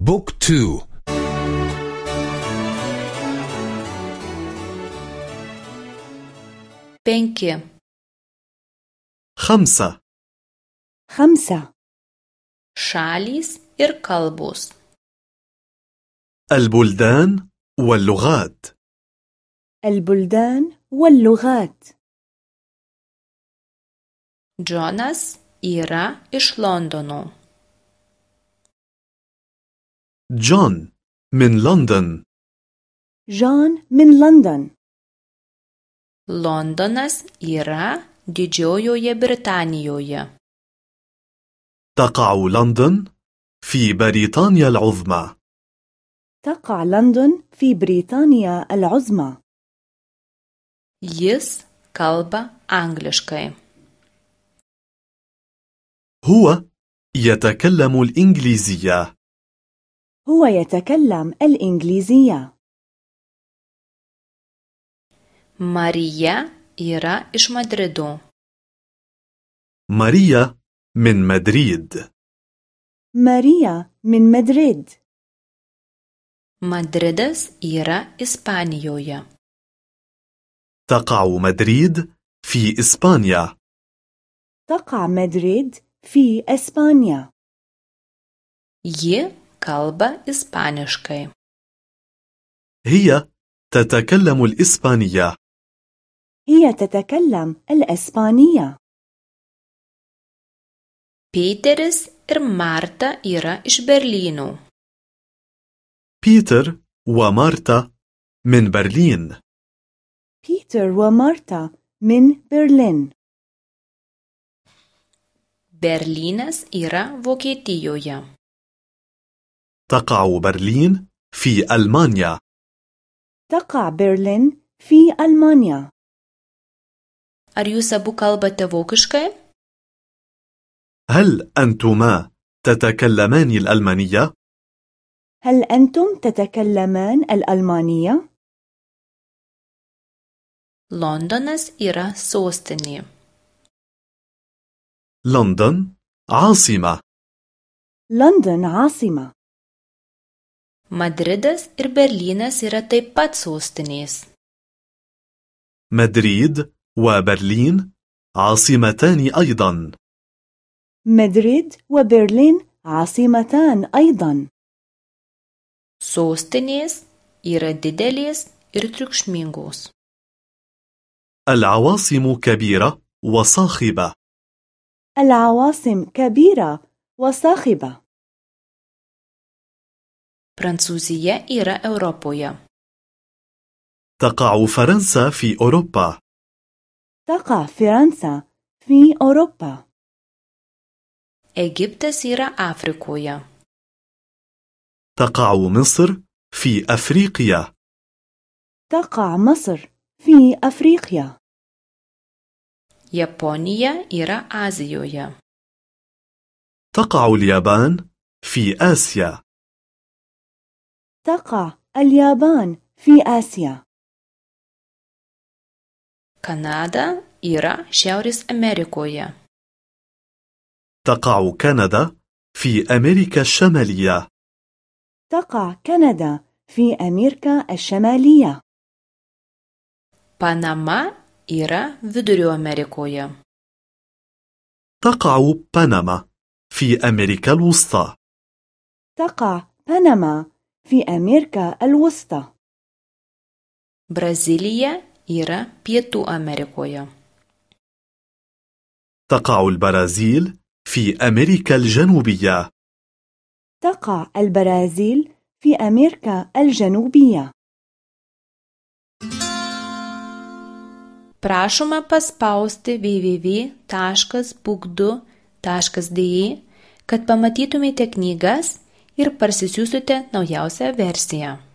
بوك تو. Penki خمسة. خمسة. šalys ir kalbos البلدان واللغات. البلدان واللغات. Džonas yra iš Londono. جون من لندن جون من لندن Londonas yra Didžiojoje Britanijoje. تقع لندن في بريطانيا العظمى. تقع لندن في بريطانيا العظمى. Jis kalba angliškai. هو يتكلم الإنجليزية. هو يتكلم الإنجليزية. Marija yra iš Madrido. ماريا من مدريد. ماريا من مدريد. Madridas yra Ispanijoje. تقع مدريد في إسبانيا. تقع مدريد في إسبانيا. Ji kalba ispaniškai. هي تتكلم الإسبانية هي تتكلم الإسبانية Peteris ir Marta yra iš Berlyno. بيتر ومارتا من برلين بيتر ومارتا من برلين Berlynas yra Vokietijoje. تقع برلين في ألمانيا تقع برلين في ألمانيا Ar jūs abu kalbate vokiškai? هل أنتما تتكلمان الألمانية؟ هل أنتم تتكلمان الألمانية؟ Londonas yra sostinė. لندن عاصمة لندن عاصمة Madridas ir Berlynas yra taip pat sostinės. مدريد وبرلين عاصمتان أيضا مدريد وبرلين عاصمتان أيضا Sostinės yra didelės ir triukšmingos. العواصم كبيرة وصاخبة العواصم كبيرة وصاخبة Prancūzija yra Europoje. تقع فرنسا في أوروبا تقع فرنسا في أوروبا Egiptas yra Afrikoje. تقع مصر في أفريقيا تقع مصر في أفريقيا Japonija yra Azijoje. تقع اليابان في آسيا تقع اليابان في آسيا Kanada yra Šiaurės Amerikoje. تقع كندا في أمريكا الشمالية تقع كندا في أمريكا الشمالية Panama yra Vidurio Amerikoje. تقع بنما في أمريكا الوسطى تقع بنما في أمريكا الوسطى Brazilija yra Pietų Amerikoje. تقع البرازيل في أمريكا الجنوبية تقع البرازيل في أمريكا الجنوبية Prašoma paspausti www.book2.de, kad pamatytumėte knygas ir parsisiųstumėte naujausią versiją.